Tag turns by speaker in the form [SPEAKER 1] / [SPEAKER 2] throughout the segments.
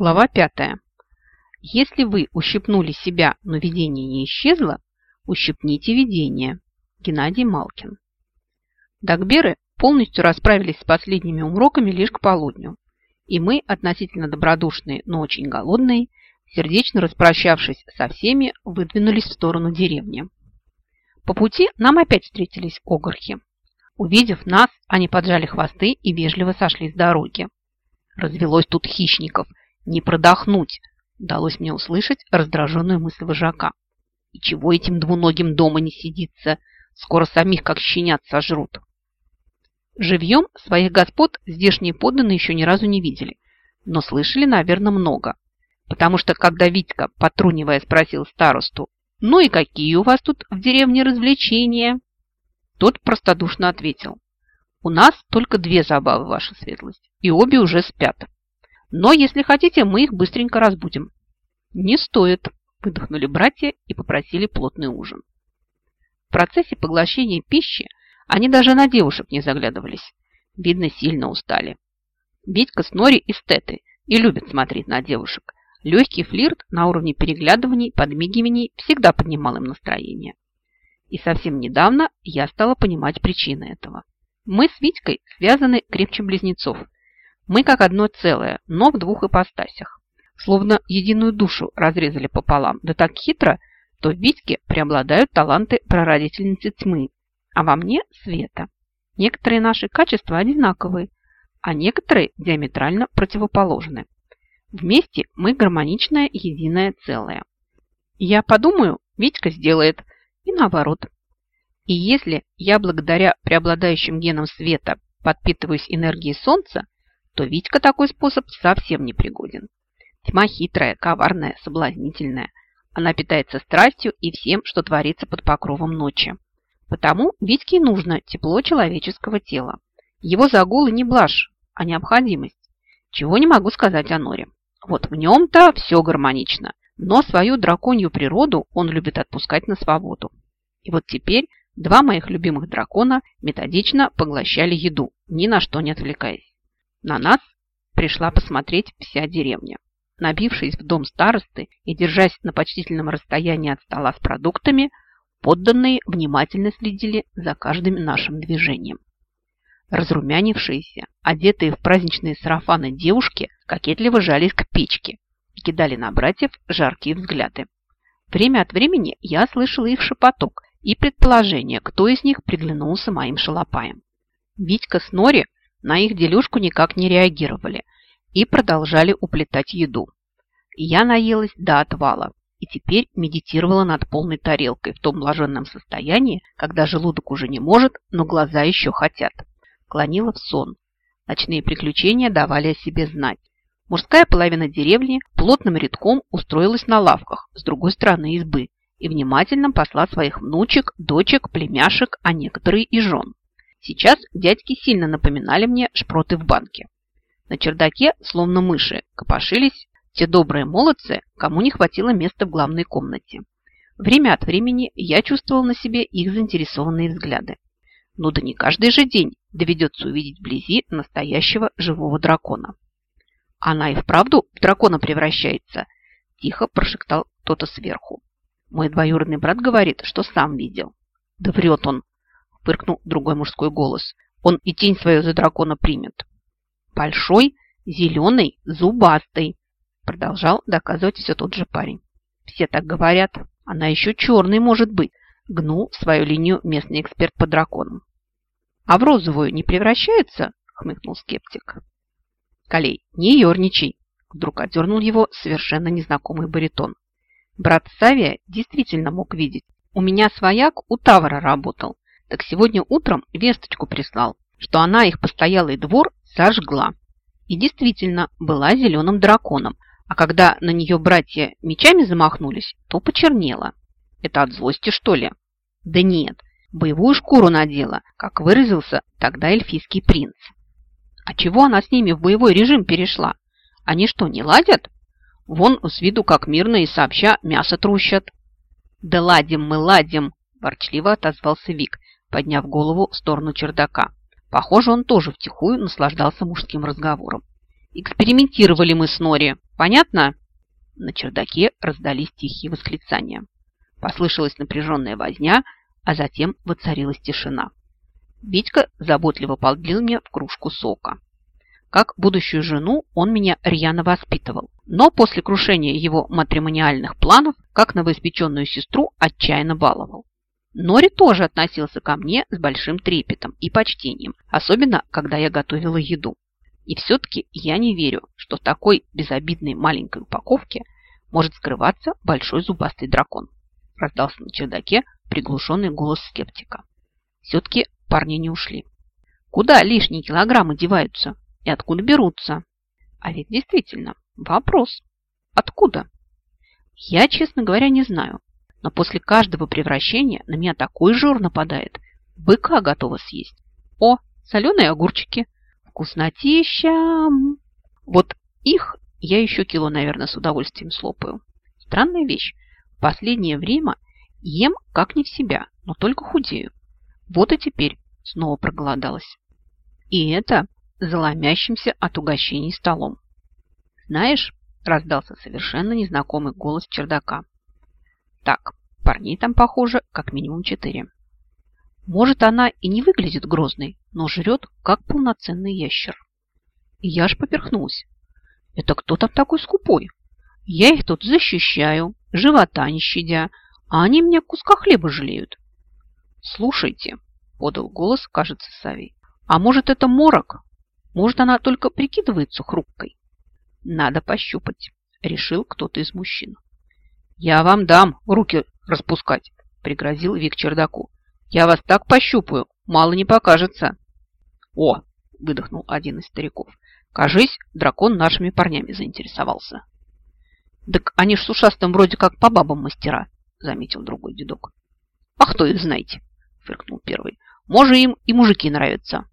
[SPEAKER 1] Глава пятая. Если вы ущипнули себя, но видение не исчезло, ущипните видение. Геннадий Малкин. Дагберы полностью расправились с последними умроками лишь к полудню. И мы, относительно добродушные, но очень голодные, сердечно распрощавшись со всеми, выдвинулись в сторону деревни. По пути нам опять встретились огорхи. Увидев нас, они поджали хвосты и вежливо сошли с дороги. Развелось тут хищников – не продохнуть, удалось мне услышать раздраженную мысль вожака. И чего этим двуногим дома не сидится? Скоро самих как щенят сожрут. Живьем своих господ здешние подданные еще ни разу не видели, но слышали, наверное, много. Потому что, когда Витька, потрунивая, спросил старосту, «Ну и какие у вас тут в деревне развлечения?» Тот простодушно ответил, «У нас только две забавы, ваша светлость, и обе уже спят. Но, если хотите, мы их быстренько разбудим». «Не стоит», – выдохнули братья и попросили плотный ужин. В процессе поглощения пищи они даже на девушек не заглядывались. Видно, сильно устали. Витька с Нори эстеты и любят смотреть на девушек. Легкий флирт на уровне переглядываний, подмигиваний всегда поднимал им настроение. И совсем недавно я стала понимать причины этого. Мы с Витькой связаны крепче близнецов – мы как одно целое, но в двух ипостасях. Словно единую душу разрезали пополам. Да так хитро, то в Витьке преобладают таланты прародительницы тьмы, а во мне – света. Некоторые наши качества одинаковые, а некоторые диаметрально противоположны. Вместе мы гармоничное единое целое. Я подумаю, Витька сделает, и наоборот. И если я благодаря преобладающим генам света подпитываюсь энергией солнца, то Витька такой способ совсем не пригоден. Тьма хитрая, коварная, соблазнительная. Она питается страстью и всем, что творится под покровом ночи. Потому Витьке нужно тепло человеческого тела. Его загулы не блажь, а необходимость. Чего не могу сказать о Норе. Вот в нем-то все гармонично, но свою драконью природу он любит отпускать на свободу. И вот теперь два моих любимых дракона методично поглощали еду, ни на что не отвлекаясь. На нас пришла посмотреть вся деревня. Набившись в дом старосты и держась на почтительном расстоянии от стола с продуктами, подданные внимательно следили за каждым нашим движением. Разрумянившиеся, одетые в праздничные сарафаны девушки кокетливо жались к печке и кидали на братьев жаркие взгляды. Время от времени я слышала их шепоток и предположение, кто из них приглянулся моим шалопаем. Витька с Нори на их делюшку никак не реагировали и продолжали уплетать еду. Я наелась до отвала и теперь медитировала над полной тарелкой в том блаженном состоянии, когда желудок уже не может, но глаза еще хотят. Клонила в сон. Ночные приключения давали о себе знать. Мужская половина деревни плотным рядком устроилась на лавках с другой стороны избы и внимательно посла своих внучек, дочек, племяшек, а некоторые и жен. Сейчас дядьки сильно напоминали мне шпроты в банке. На чердаке, словно мыши, копошились те добрые молодцы, кому не хватило места в главной комнате. Время от времени я чувствовал на себе их заинтересованные взгляды. Ну да не каждый же день доведется увидеть вблизи настоящего живого дракона. Она и вправду в дракона превращается, тихо прошептал кто-то сверху. Мой двоюродный брат говорит, что сам видел. Да врет он, фыркнул другой мужской голос. Он и тень свою за дракона примет. Большой, зеленый, зубастый, продолжал доказывать все тот же парень. Все так говорят. Она еще черный может быть, гнул свою линию местный эксперт по драконам. А в розовую не превращается? Хмыкнул скептик. Колей, не ерничай, вдруг отдернул его совершенно незнакомый баритон. Брат Савия действительно мог видеть. У меня свояк у Тавра работал так сегодня утром весточку прислал, что она их постоялый двор сожгла. И действительно была зеленым драконом, а когда на нее братья мечами замахнулись, то почернела. Это от злости, что ли? Да нет, боевую шкуру надела, как выразился тогда эльфийский принц. А чего она с ними в боевой режим перешла? Они что, не ладят? Вон с виду как мирно и сообща мясо трущат. Да ладим мы, ладим, ворчливо отозвался Вик, подняв голову в сторону чердака. Похоже, он тоже втихую наслаждался мужским разговором. Экспериментировали мы с Нори. Понятно? На чердаке раздались тихие восклицания. Послышалась напряженная возня, а затем воцарилась тишина. Витька заботливо подлил мне в кружку сока. Как будущую жену он меня рьяно воспитывал, но после крушения его матримониальных планов, как новоиспеченную сестру, отчаянно баловал. Нори тоже относился ко мне с большим трепетом и почтением, особенно когда я готовила еду. И все-таки я не верю, что в такой безобидной маленькой упаковке может скрываться большой зубастый дракон. Раздался на чердаке приглушенный голос скептика. Все-таки парни не ушли. Куда лишние килограммы деваются? И откуда берутся? А ведь действительно, вопрос. Откуда? Я, честно говоря, не знаю. Но после каждого превращения на меня такой жор нападает. Быка готова съесть. О, соленые огурчики. Вкуснотища. Вот их я еще кило, наверное, с удовольствием слопаю. Странная вещь. В последнее время ем как не в себя, но только худею. Вот и теперь снова проголодалась. И это заломящимся от угощений столом. «Знаешь», – раздался совершенно незнакомый голос чердака. «Так, парней там, похоже, как минимум четыре. Может, она и не выглядит грозной, но жрет, как полноценный ящер. И я аж поперхнулась. Это кто там такой скупой? Я их тут защищаю, живота не щадя, а они мне куска хлеба жалеют. Слушайте, подал голос, кажется, Савий. А может, это морок? Может, она только прикидывается хрупкой? Надо пощупать, решил кто-то из мужчин. Я вам дам руки распускать, пригрозил Вик чердаку. Я вас так пощупаю, мало не покажется. О, выдохнул один из стариков. Кажись, дракон нашими парнями заинтересовался. Так они ж с ушастым вроде как по бабам мастера, заметил другой дедок. А кто их знаете? Фыркнул первый. Может, им и мужики нравятся.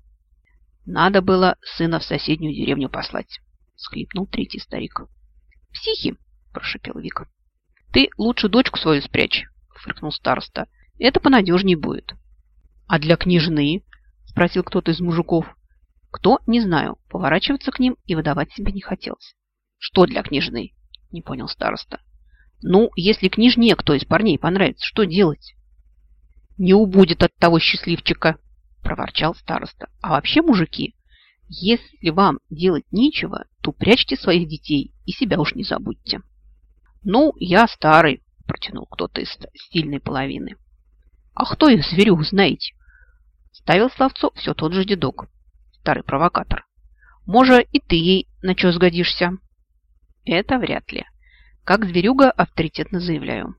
[SPEAKER 1] Надо было сына в соседнюю деревню послать, схлипнул третий старик. Психи, прошипел Вика. Ты лучше дочку свою спрячь, фыркнул староста. Это понадежнее будет. А для княжны? Спросил кто-то из мужиков. Кто, не знаю. Поворачиваться к ним и выдавать себе не хотелось. Что для княжны? Не понял староста. Ну, если княжне кто из парней понравится, что делать? Не убудет от того счастливчика, проворчал староста. А вообще, мужики, если вам делать нечего, то прячьте своих детей и себя уж не забудьте. Ну, я старый, протянул кто-то из стильной половины. А кто их зверюк знаете? Ставил словцо все тот же дедок, старый провокатор. Может, и ты ей на что сгодишься? Это вряд ли. Как зверюга авторитетно заявляю.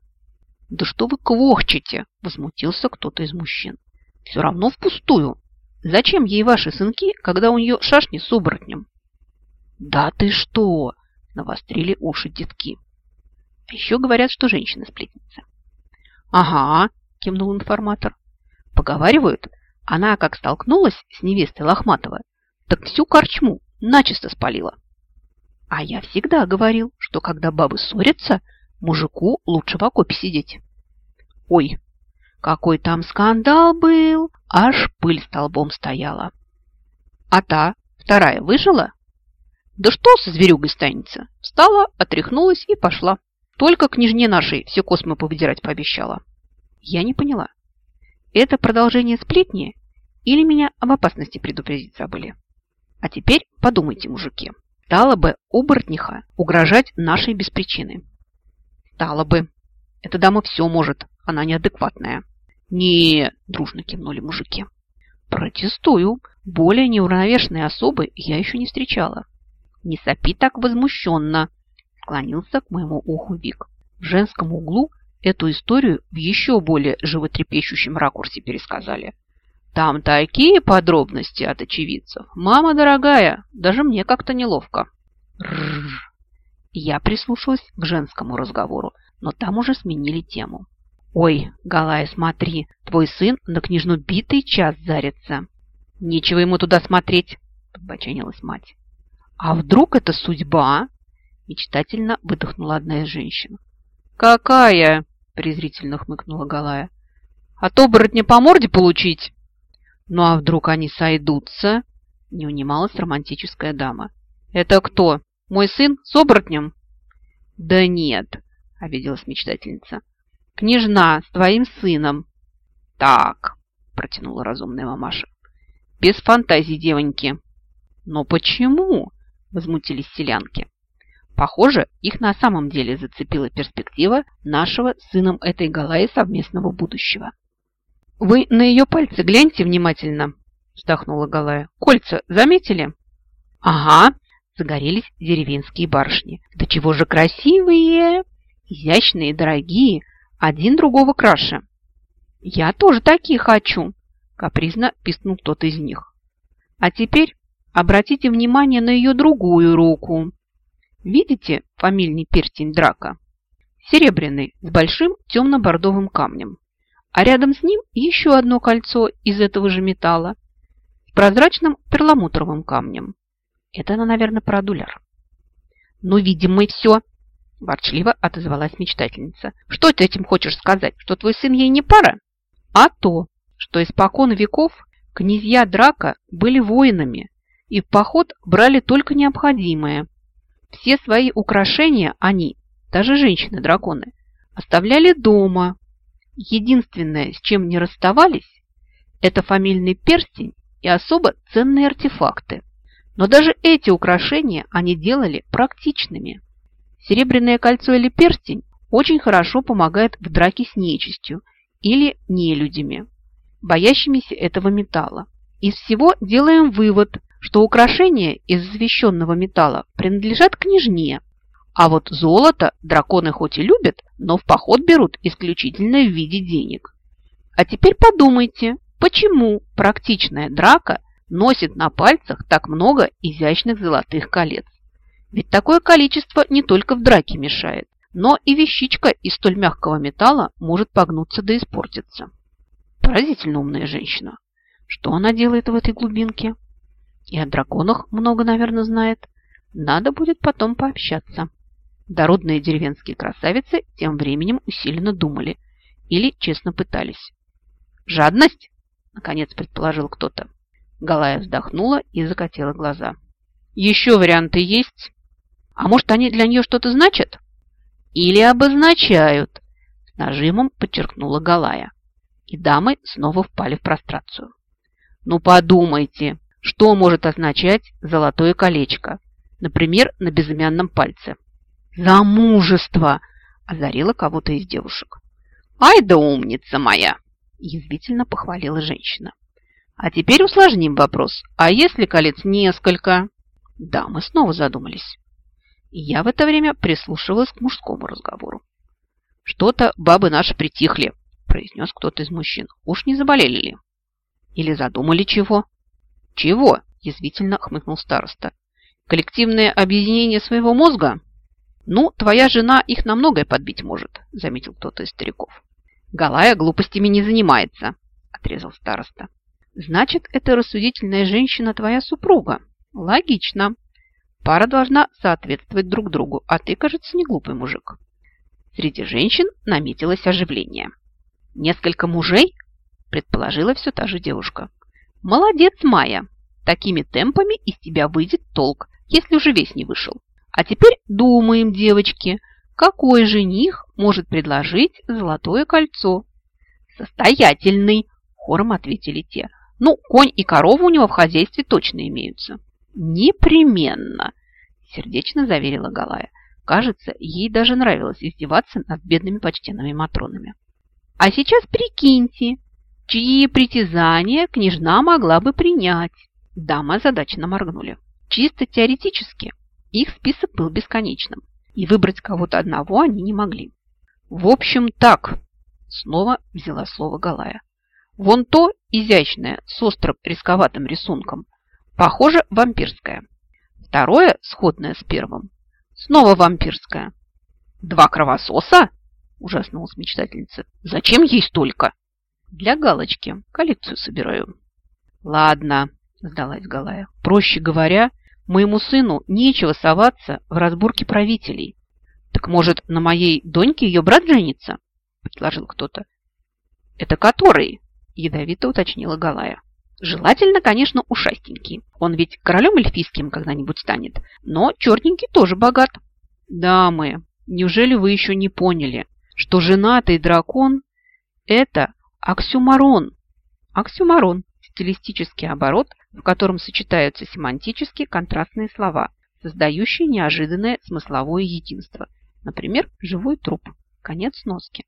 [SPEAKER 1] Да что вы квохчете? Возмутился кто-то из мужчин. Все равно впустую. Зачем ей ваши сынки, когда у нее шашни с оборотнем? Да ты что? Навострили уши детки. Еще говорят, что женщина сплетница. Ага, кивнул информатор. Поговаривают, она как столкнулась с невестой Лохматова, так всю корчму начисто спалила. А я всегда говорил, что когда бабы ссорятся, мужику лучше в окопе сидеть. Ой, какой там скандал был, аж пыль столбом стояла. А та, вторая, выжила? Да что со зверюгой станется? Встала, отряхнулась и пошла. Только княжне нашей все космы повыдирать пообещала. Я не поняла. Это продолжение сплетни или меня об опасности предупредить забыли? А теперь подумайте, мужики. Стало бы оборотниха угрожать нашей без причины. Стало бы. Эта дама все может, она неадекватная. Не, дружно кивнули мужики. Протестую. Более неуравновешенной особы я еще не встречала. Не сопи так возмущенно, склонился к моему уху Вик. В женском углу эту историю в еще более животрепещущем ракурсе пересказали. Там такие подробности от очевидцев. Мама дорогая, даже мне как-то неловко. Рррр. Я прислушалась к женскому разговору, но там уже сменили тему. «Ой, Галая, смотри, твой сын на княжну битый час зарится». «Нечего ему туда смотреть», – подбоченилась мать. «А вдруг это судьба?» – мечтательно выдохнула одна из женщин. «Какая?» – презрительно хмыкнула Галая. «От оборотня по морде получить?» «Ну а вдруг они сойдутся?» – не унималась романтическая дама. Это кто? Мой сын с оборотнем? Да нет, обиделась мечтательница. Княжна с твоим сыном. Так, протянула разумная мамаша. Без фантазий, девоньки. Но почему? Возмутились селянки. Похоже, их на самом деле зацепила перспектива нашего с сыном этой Галаи совместного будущего. «Вы на ее пальцы гляньте внимательно», – вздохнула Галая. «Кольца заметили?» «Ага», – загорелись деревенские барышни. «Да чего же красивые! Изящные, дорогие, один другого краше». «Я тоже такие хочу», – капризно пискнул кто-то из них. «А теперь обратите внимание на ее другую руку. Видите фамильный перстень драка? Серебряный, с большим темно-бордовым камнем а рядом с ним еще одно кольцо из этого же металла с прозрачным перламутровым камнем. Это она, наверное, про дуляр. «Ну, видим мы все!» – ворчливо отозвалась мечтательница. «Что ты этим хочешь сказать? Что твой сын ей не пара?» «А то, что испокон веков князья Драка были воинами и в поход брали только необходимое. Все свои украшения они, даже женщины-драконы, оставляли дома, Единственное, с чем не расставались, это фамильный перстень и особо ценные артефакты. Но даже эти украшения они делали практичными. Серебряное кольцо или перстень очень хорошо помогает в драке с нечистью или нелюдями, боящимися этого металла. Из всего делаем вывод, что украшения из завещенного металла принадлежат княжне, а вот золото драконы хоть и любят, но в поход берут исключительно в виде денег. А теперь подумайте, почему практичная драка носит на пальцах так много изящных золотых колец? Ведь такое количество не только в драке мешает, но и вещичка из столь мягкого металла может погнуться да испортиться. Поразительно умная женщина. Что она делает в этой глубинке? И о драконах много, наверное, знает. Надо будет потом пообщаться. Дородные деревенские красавицы тем временем усиленно думали или честно пытались. «Жадность?» – наконец предположил кто-то. Галая вздохнула и закатила глаза. «Еще варианты есть? А может, они для нее что-то значат?» «Или обозначают?» – нажимом подчеркнула Галая. И дамы снова впали в прострацию. «Ну подумайте, что может означать золотое колечко, например, на безымянном пальце?» «Замужество!» – озарила кого-то из девушек. «Ай да умница моя!» – язвительно похвалила женщина. «А теперь усложним вопрос. А если колец несколько?» Да, мы снова задумались. Я в это время прислушивалась к мужскому разговору. «Что-то бабы наши притихли», – произнес кто-то из мужчин. «Уж не заболели ли?» «Или задумали чего?» «Чего?» – язвительно хмыкнул староста. «Коллективное объединение своего мозга?» «Ну, твоя жена их на многое подбить может», – заметил кто-то из стариков. «Галая глупостями не занимается», – отрезал староста. «Значит, эта рассудительная женщина твоя супруга. Логично. Пара должна соответствовать друг другу, а ты, кажется, не глупый мужик». Среди женщин наметилось оживление. «Несколько мужей?» – предположила все та же девушка. «Молодец, Майя! Такими темпами из тебя выйдет толк, если уже весь не вышел. А теперь думаем, девочки, какой жених может предложить золотое кольцо? Состоятельный, хором ответили те. Ну, конь и корова у него в хозяйстве точно имеются. Непременно, сердечно заверила Галая. Кажется, ей даже нравилось издеваться над бедными почтенными матронами. А сейчас прикиньте, чьи притязания княжна могла бы принять. Дамы озадаченно моргнули. Чисто теоретически их список был бесконечным, и выбрать кого-то одного они не могли. «В общем, так», – снова взяла слово Галая. «Вон то изящное, с острым рисковатым рисунком, похоже, вампирское. Второе, сходное с первым, снова вампирское. Два кровососа?» – ужаснулась мечтательница. «Зачем ей столько?» «Для галочки. Коллекцию собираю». «Ладно», – сдалась Галая. «Проще говоря, Моему сыну нечего соваться в разборке правителей. Так может, на моей доньке ее брат женится? Предложил кто-то. Это который? Ядовито уточнила Галая. Желательно, конечно, ушастенький. Он ведь королем эльфийским когда-нибудь станет. Но черненький тоже богат. Дамы, неужели вы еще не поняли, что женатый дракон – это оксюмарон? Оксюмарон – стилистический оборот, в котором сочетаются семантически контрастные слова, создающие неожиданное смысловое единство. Например, живой труп. Конец носки.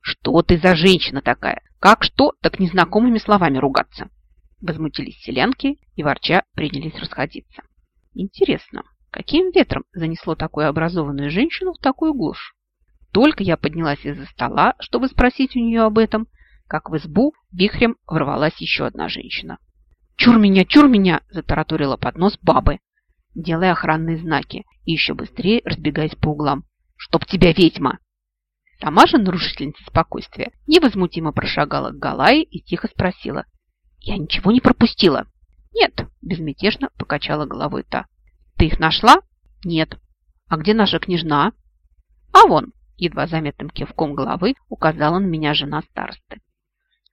[SPEAKER 1] Что ты за женщина такая? Как что, так незнакомыми словами ругаться? Возмутились селянки и ворча принялись расходиться. Интересно, каким ветром занесло такую образованную женщину в такую глушь? Только я поднялась из-за стола, чтобы спросить у нее об этом, как в избу вихрем ворвалась еще одна женщина. «Чур меня, чур меня!» – затараторила под нос бабы, делая охранные знаки и еще быстрее разбегаясь по углам. «Чтоб тебя, ведьма!» Сама же нарушительница спокойствия невозмутимо прошагала к Галае и тихо спросила. «Я ничего не пропустила?» «Нет», – безмятежно покачала головой та. «Ты их нашла?» «Нет». «А где наша княжна?» «А вон», – едва заметным кивком головы указала на меня жена старосты.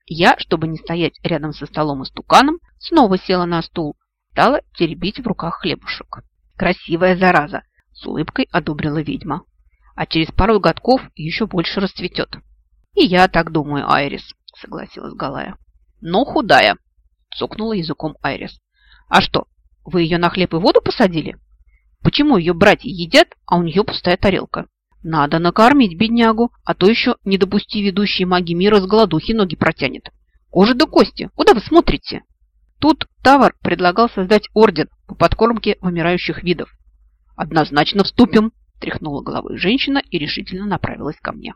[SPEAKER 1] Я, чтобы не стоять рядом со столом и стуканом, снова села на стул, стала теребить в руках хлебушек. «Красивая зараза!» – с улыбкой одобрила ведьма а через пару годков еще больше расцветет. И я так думаю, Айрис, согласилась Галая. Но худая, цокнула языком Айрис. А что, вы ее на хлеб и воду посадили? Почему ее братья едят, а у нее пустая тарелка? Надо накормить беднягу, а то еще, не допусти ведущие маги мира с голодухи ноги протянет. Кожа до кости, куда вы смотрите? Тут Тавар предлагал создать орден по подкормке вымирающих видов. Однозначно вступим, Тряхнула головой женщина и решительно направилась ко мне.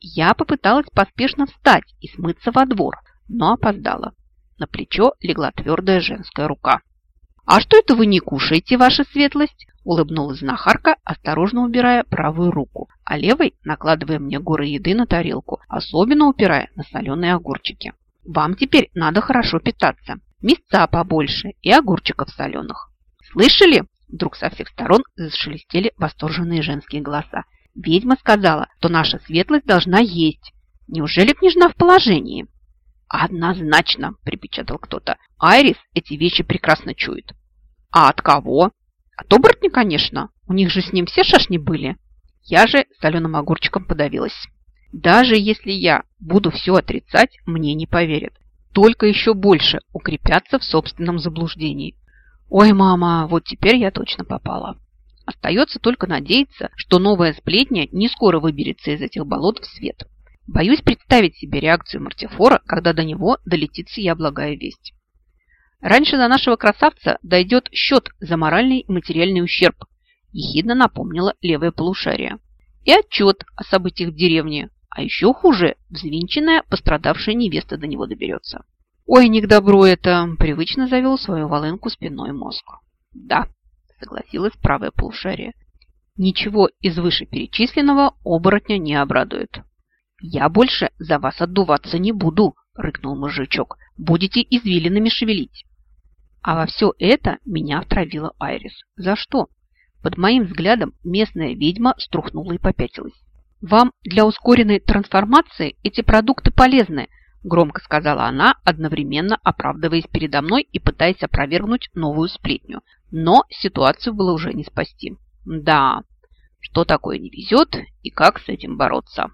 [SPEAKER 1] Я попыталась поспешно встать и смыться во двор, но опоздала. На плечо легла твердая женская рука. «А что это вы не кушаете, ваша светлость?» Улыбнулась знахарка, осторожно убирая правую руку, а левой накладывая мне горы еды на тарелку, особенно упирая на соленые огурчики. «Вам теперь надо хорошо питаться. Мясца побольше и огурчиков соленых. Слышали? Вдруг со всех сторон зашелестели восторженные женские голоса. Ведьма сказала, что наша светлость должна есть. Неужели княжна в положении? Однозначно, припечатал кто-то. Айрис эти вещи прекрасно чует. А от кого? От оборотня, конечно. У них же с ним все шашни были. Я же соленым огурчиком подавилась. Даже если я буду все отрицать, мне не поверят. Только еще больше укрепятся в собственном заблуждении. Ой, мама, вот теперь я точно попала. Остается только надеяться, что новая сплетня не скоро выберется из этих болот в свет. Боюсь представить себе реакцию Мартифора, когда до него долетит сия благая весть. Раньше до нашего красавца дойдет счет за моральный и материальный ущерб, ехидно напомнила левое полушарие. И отчет о событиях в деревне, а еще хуже, взвинченная пострадавшая невеста до него доберется. Ой, не к добру это, привычно завел свою волынку спиной мозг. Да, согласилась правая полушарие. Ничего из вышеперечисленного оборотня не обрадует. Я больше за вас отдуваться не буду, рыкнул мужичок. Будете извилинами шевелить. А во все это меня втравила Айрис. За что? Под моим взглядом местная ведьма струхнула и попятилась. Вам для ускоренной трансформации эти продукты полезны, Громко сказала она, одновременно оправдываясь передо мной и пытаясь опровергнуть новую сплетню. Но ситуацию было уже не спасти. Да, что такое не везет и как с этим бороться.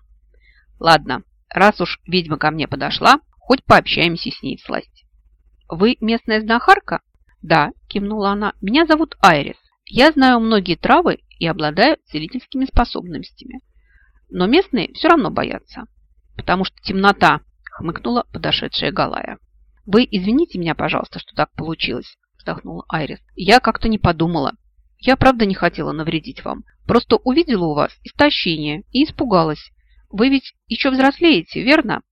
[SPEAKER 1] Ладно, раз уж ведьма ко мне подошла, хоть пообщаемся с ней в сласть. Вы местная знахарка? Да, кивнула она. Меня зовут Айрис. Я знаю многие травы и обладаю целительскими способностями. Но местные все равно боятся, потому что темнота хмыкнула подошедшая Галая. «Вы извините меня, пожалуйста, что так получилось», вздохнула Айрис. «Я как-то не подумала. Я правда не хотела навредить вам. Просто увидела у вас истощение и испугалась. Вы ведь еще взрослеете, верно?»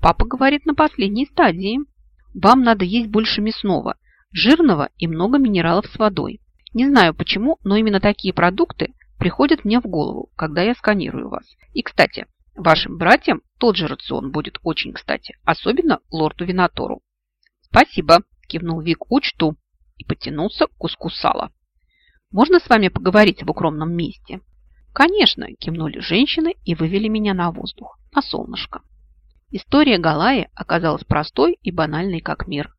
[SPEAKER 1] Папа говорит на последней стадии. Вам надо есть больше мясного, жирного и много минералов с водой. Не знаю почему, но именно такие продукты приходят мне в голову, когда я сканирую вас. И, кстати, Вашим братьям тот же рацион будет очень кстати, особенно лорду Винатору. Спасибо, кивнул Вик, учту и потянулся к куску сала. Можно с вами поговорить в укромном месте? Конечно, кивнули женщины и вывели меня на воздух, на солнышко. История Галаи оказалась простой и банальной, как мир.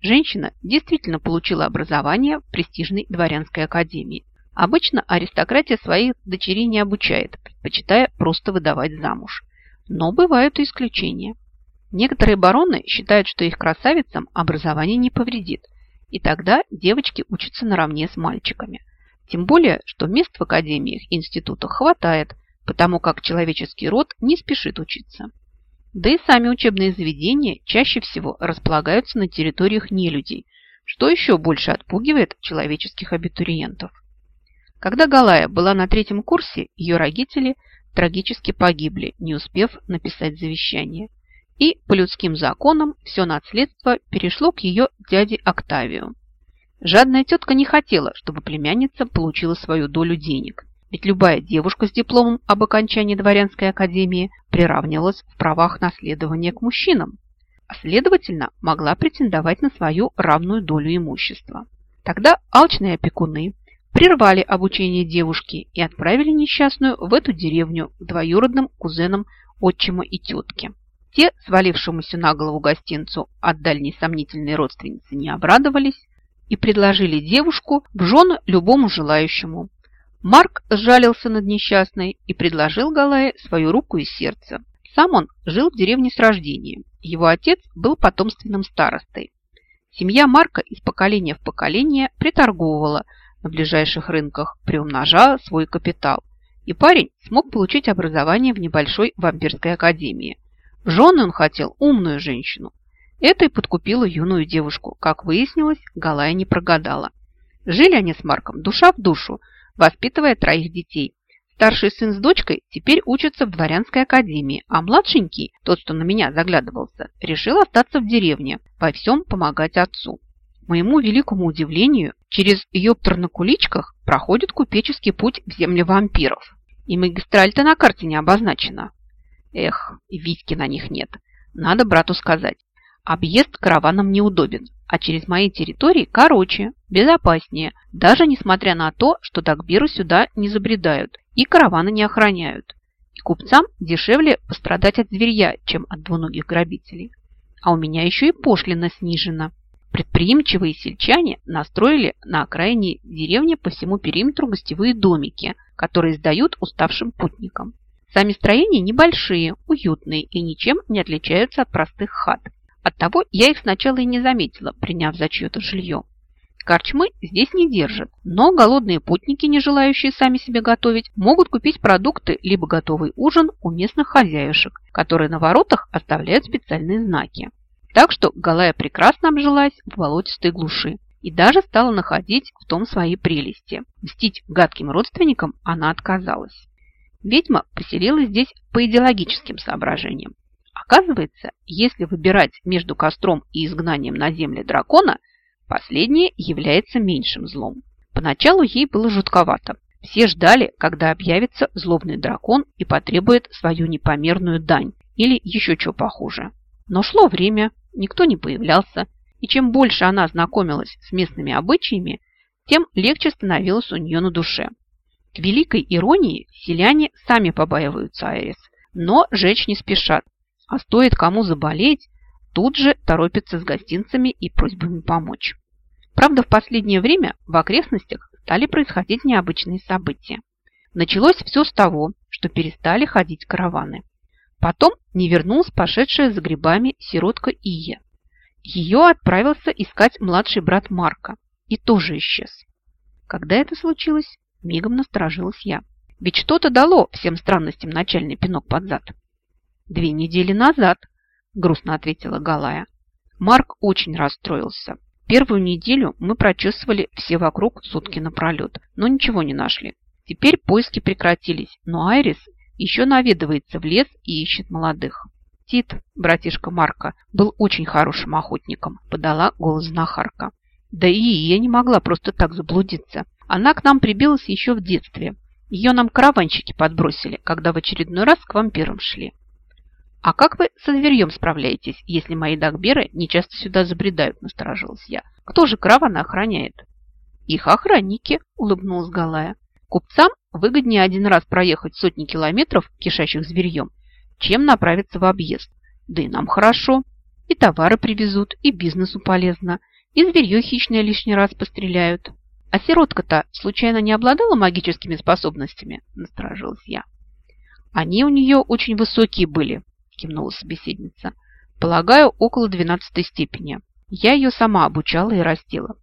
[SPEAKER 1] женщина действительно получила образование в престижной дворянской академии. Обычно аристократия своих дочерей не обучает, предпочитая просто выдавать замуж. Но бывают и исключения. Некоторые бароны считают, что их красавицам образование не повредит, и тогда девочки учатся наравне с мальчиками. Тем более, что мест в академиях и институтах хватает, потому как человеческий род не спешит учиться. Да и сами учебные заведения чаще всего располагаются на территориях нелюдей, что еще больше отпугивает человеческих абитуриентов. Когда Галая была на третьем курсе, ее родители трагически погибли, не успев написать завещание. И по людским законам все наследство перешло к ее дяде Октавию. Жадная тетка не хотела, чтобы племянница получила свою долю денег, ведь любая девушка с дипломом об окончании дворянской академии приравнивалась в правах наследования к мужчинам, а следовательно могла претендовать на свою равную долю имущества. Тогда алчные опекуны прервали обучение девушки и отправили несчастную в эту деревню к двоюродным кузенам отчима и тетки. Те, свалившемуся на голову гостинцу от дальней сомнительной родственницы, не обрадовались и предложили девушку в жены любому желающему. Марк сжалился над несчастной и предложил Галае свою руку и сердце. Сам он жил в деревне с рождения. Его отец был потомственным старостой. Семья Марка из поколения в поколение приторговывала – на ближайших рынках, приумножая свой капитал. И парень смог получить образование в небольшой вампирской академии. В жены он хотел умную женщину. Это и подкупило юную девушку. Как выяснилось, Галая не прогадала. Жили они с Марком душа в душу, воспитывая троих детей. Старший сын с дочкой теперь учатся в дворянской академии, а младшенький, тот, что на меня заглядывался, решил остаться в деревне, во всем помогать отцу моему великому удивлению, через Йоптер на куличках проходит купеческий путь в земли вампиров. И магистраль-то на карте не обозначена. Эх, Витьки на них нет. Надо брату сказать. Объезд караваном неудобен, а через мои территории короче, безопаснее, даже несмотря на то, что Дагбиру сюда не забредают и караваны не охраняют. И купцам дешевле пострадать от зверья, чем от двуногих грабителей. А у меня еще и пошлина снижена. Предприимчивые сельчане настроили на окраине деревни по всему периметру гостевые домики, которые сдают уставшим путникам. Сами строения небольшие, уютные и ничем не отличаются от простых хат. Оттого я их сначала и не заметила, приняв за чье-то жилье. Корчмы здесь не держат, но голодные путники, не желающие сами себе готовить, могут купить продукты либо готовый ужин у местных хозяюшек, которые на воротах оставляют специальные знаки. Так что Галая прекрасно обжилась в болотистой глуши и даже стала находить в том свои прелести. Мстить гадким родственникам она отказалась. Ведьма поселилась здесь по идеологическим соображениям. Оказывается, если выбирать между костром и изгнанием на земле дракона, последнее является меньшим злом. Поначалу ей было жутковато. Все ждали, когда объявится злобный дракон и потребует свою непомерную дань или еще что похуже. Но шло время, никто не появлялся, и чем больше она знакомилась с местными обычаями, тем легче становилось у нее на душе. К великой иронии селяне сами побаиваются Айрис, но жечь не спешат, а стоит кому заболеть, тут же торопятся с гостинцами и просьбами помочь. Правда, в последнее время в окрестностях стали происходить необычные события. Началось все с того, что перестали ходить караваны. Потом не вернулась пошедшая за грибами сиротка Ия. Ее отправился искать младший брат Марка и тоже исчез. Когда это случилось, мигом насторожилась я. Ведь что-то дало всем странностям начальный пинок под зад. Две недели назад, грустно ответила Галая. Марк очень расстроился. Первую неделю мы прочесывали все вокруг сутки напролет, но ничего не нашли. Теперь поиски прекратились, но Айрис еще наведывается в лес и ищет молодых. Тит, братишка Марка, был очень хорошим охотником, подала голос знахарка. Да и я не могла просто так заблудиться. Она к нам прибилась еще в детстве. Ее нам караванщики подбросили, когда в очередной раз к вампирам шли. «А как вы со зверьем справляетесь, если мои дагберы нечасто сюда забредают?» – насторожилась я. «Кто же каравана охраняет?» «Их охранники», – улыбнулась Галая. «Купцам выгоднее один раз проехать сотни километров, кишащих зверьем, чем направиться в объезд. Да и нам хорошо. И товары привезут, и бизнесу полезно, и зверье хищное лишний раз постреляют». «А сиротка-то случайно не обладала магическими способностями?» – насторожилась я. «Они у нее очень высокие были», кивнула собеседница. Полагаю, около двенадцатой степени. Я ее сама обучала и растила.